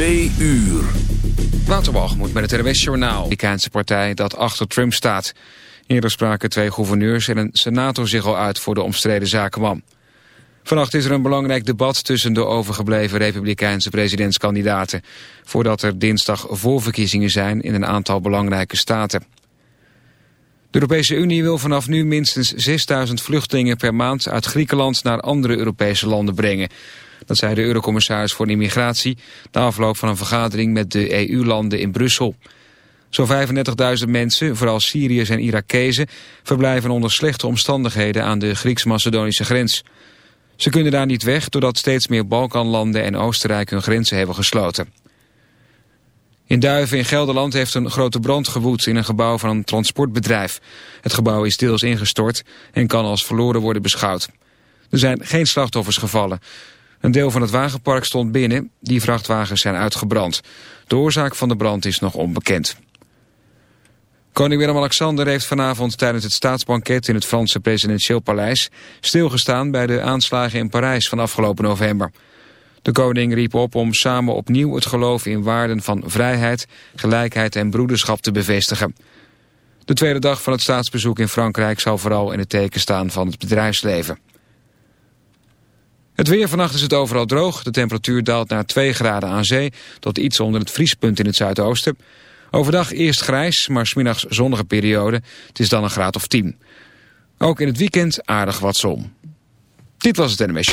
Twee uur. moet met het RWS-journaal. De Amerikaanse partij dat achter Trump staat. Eerder spraken twee gouverneurs en een senator zich al uit voor de omstreden zakenman. Vannacht is er een belangrijk debat tussen de overgebleven republikeinse presidentskandidaten. Voordat er dinsdag voorverkiezingen zijn in een aantal belangrijke staten. De Europese Unie wil vanaf nu minstens 6000 vluchtelingen per maand uit Griekenland naar andere Europese landen brengen. Dat zei de eurocommissaris voor immigratie na afloop van een vergadering met de EU-landen in Brussel. Zo'n 35.000 mensen, vooral Syriërs en Irakezen, verblijven onder slechte omstandigheden aan de Grieks-Macedonische grens. Ze kunnen daar niet weg doordat steeds meer Balkanlanden en Oostenrijk hun grenzen hebben gesloten. In Duiven in Gelderland heeft een grote brand gewoed in een gebouw van een transportbedrijf. Het gebouw is deels ingestort en kan als verloren worden beschouwd. Er zijn geen slachtoffers gevallen. Een deel van het wagenpark stond binnen, die vrachtwagens zijn uitgebrand. De oorzaak van de brand is nog onbekend. Koning Willem-Alexander heeft vanavond tijdens het staatsbanket in het Franse presidentieel paleis stilgestaan bij de aanslagen in Parijs van afgelopen november. De koning riep op om samen opnieuw het geloof in waarden van vrijheid, gelijkheid en broederschap te bevestigen. De tweede dag van het staatsbezoek in Frankrijk zal vooral in het teken staan van het bedrijfsleven. Het weer vannacht is het overal droog. De temperatuur daalt naar 2 graden aan zee tot iets onder het vriespunt in het zuidoosten. Overdag eerst grijs, maar smiddags zonnige periode. Het is dan een graad of 10. Ook in het weekend aardig wat zon. Dit was het NMS.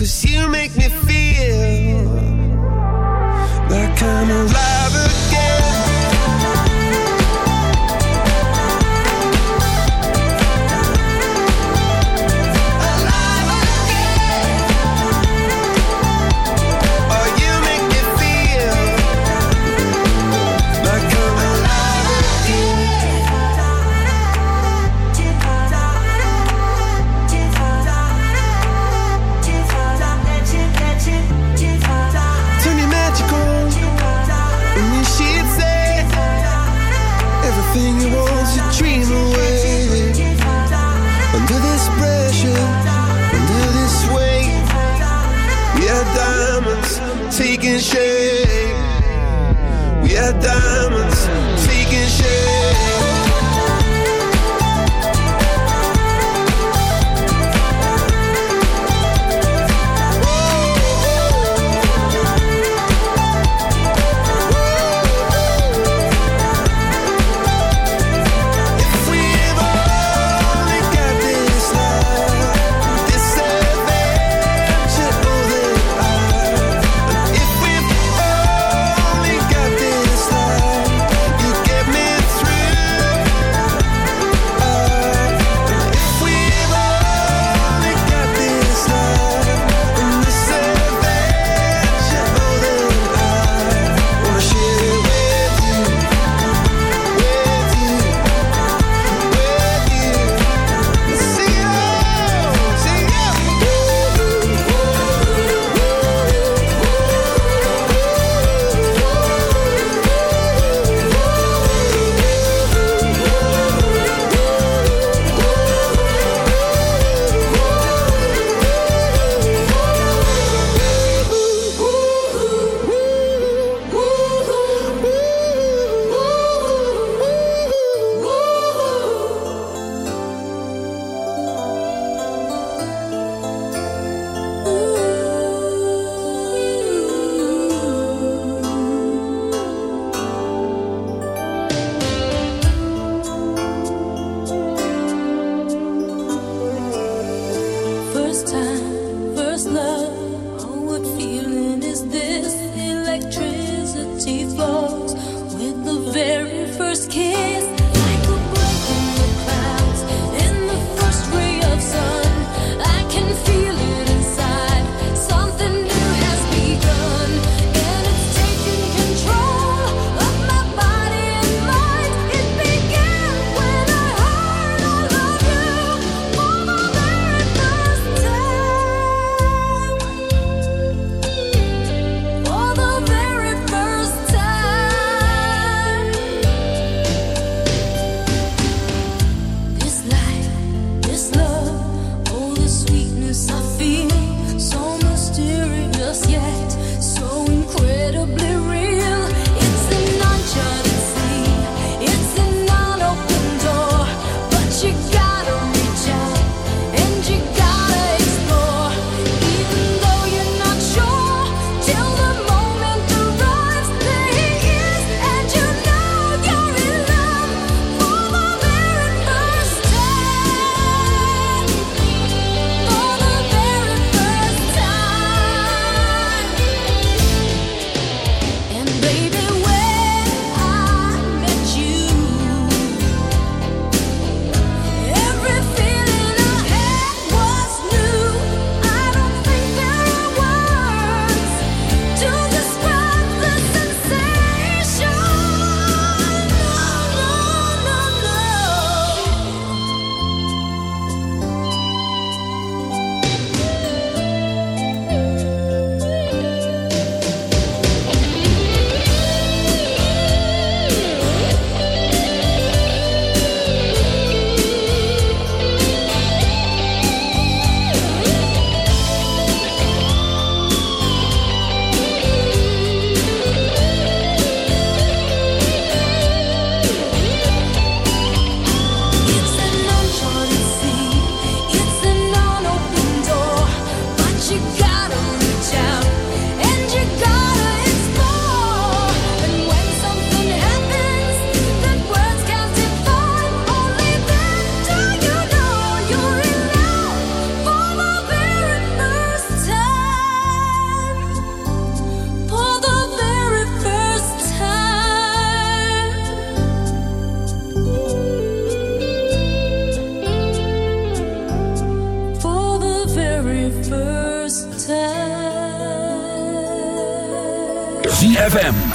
You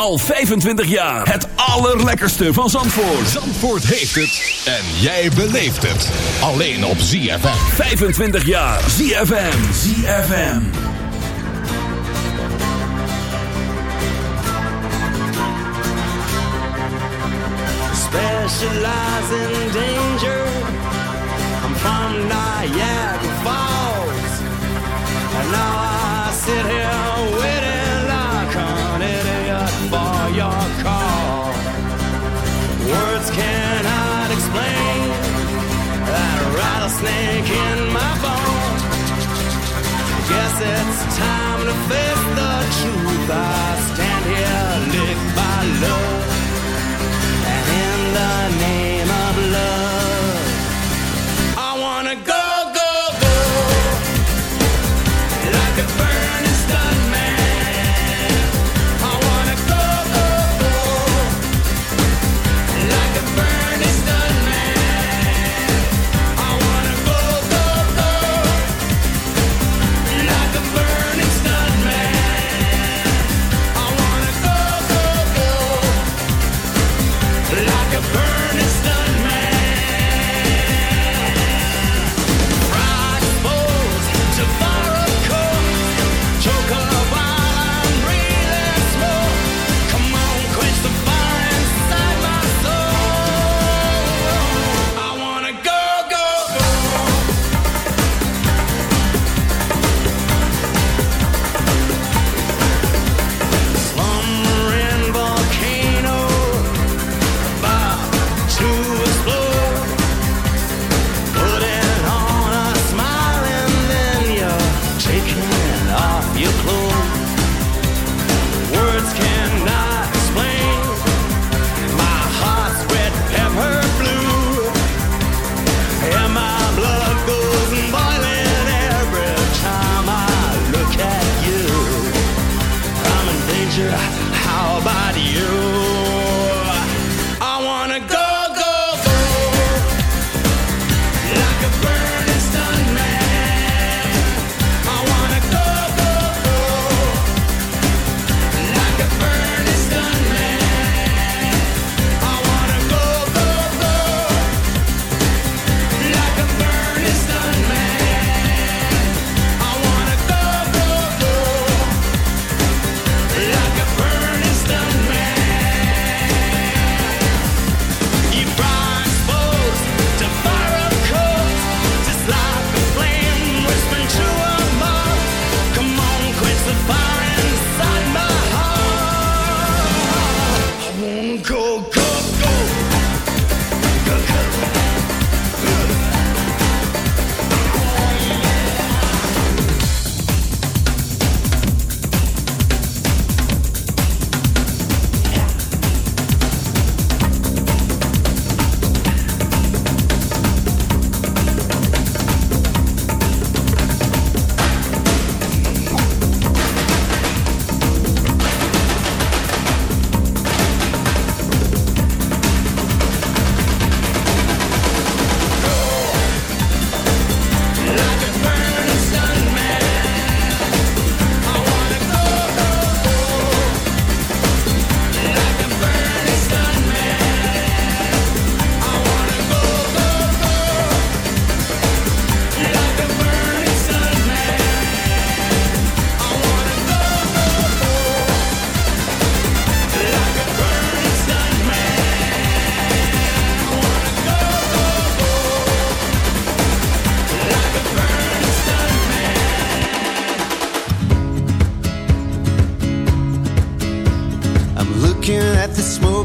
Al 25 jaar. Het allerlekkerste van Zandvoort. Zandvoort heeft het. En jij beleeft het. Alleen op ZFM. 25 jaar. ZFM. ZFM. Specialize in danger. I'm from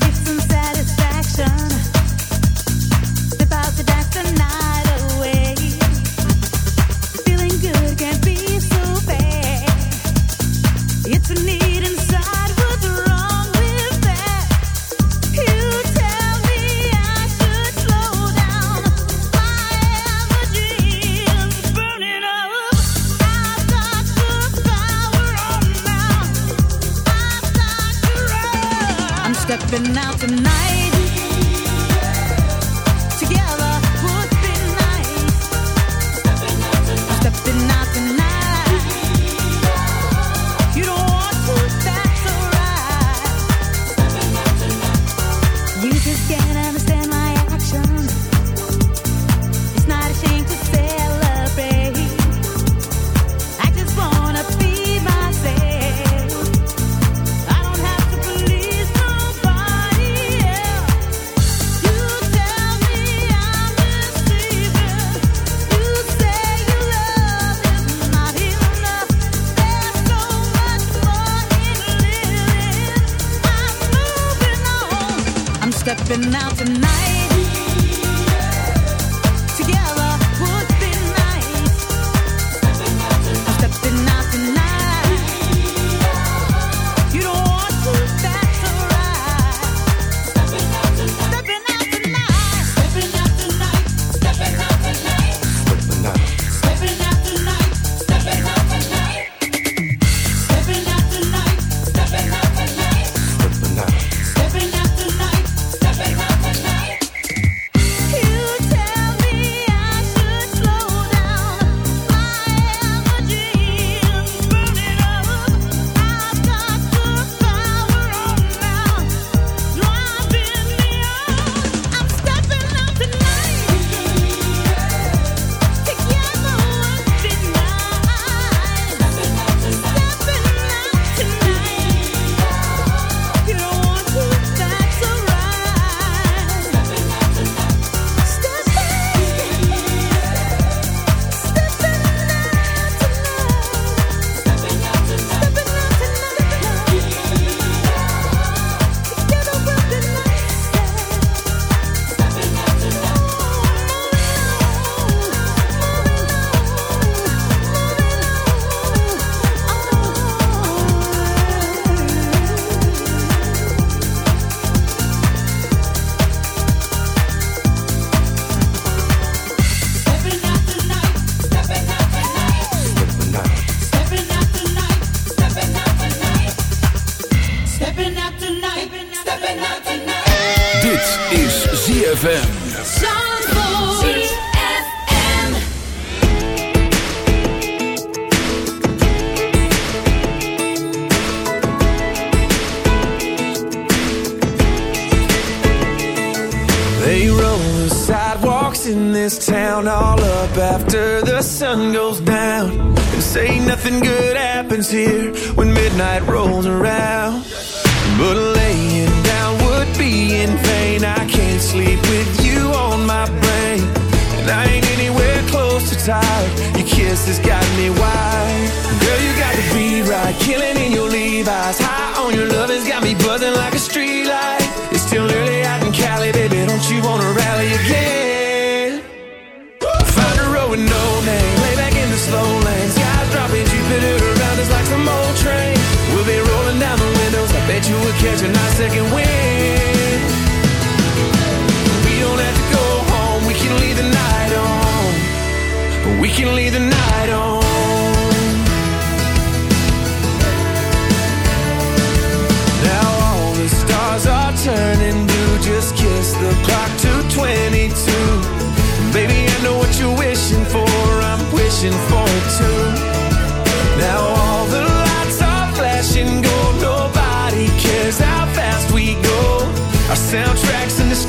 Looking to street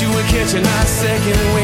you were catching our second wind.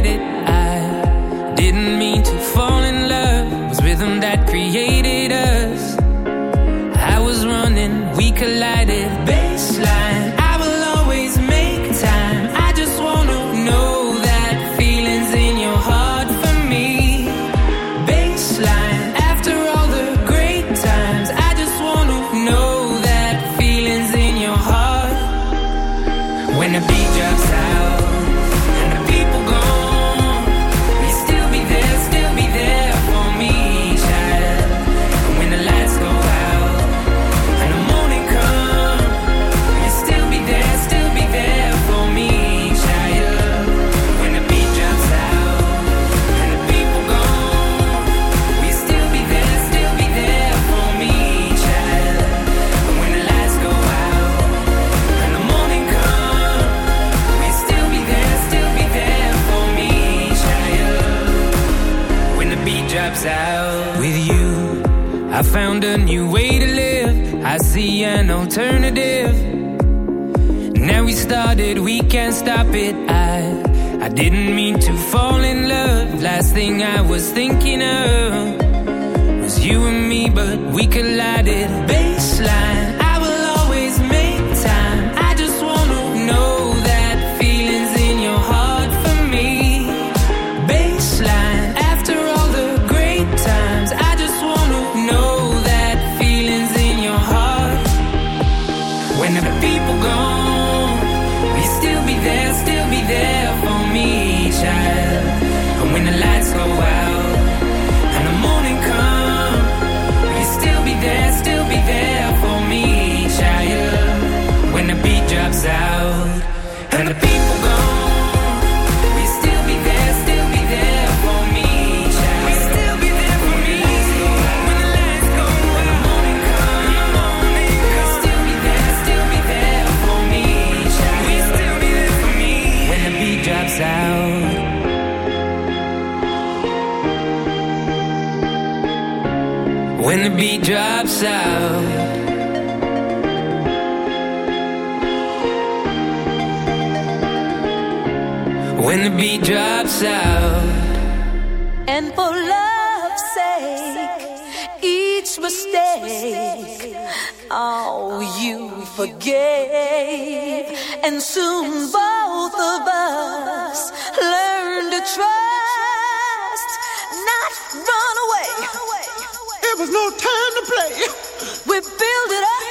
a lie didn't mean to fall in love. Last thing I was thinking of. trust, not run away. It was no time to play. We build it up.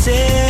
say